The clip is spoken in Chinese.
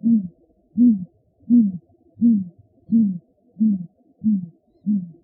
嗯嗯嗯嗯嗯嗯嗯嗯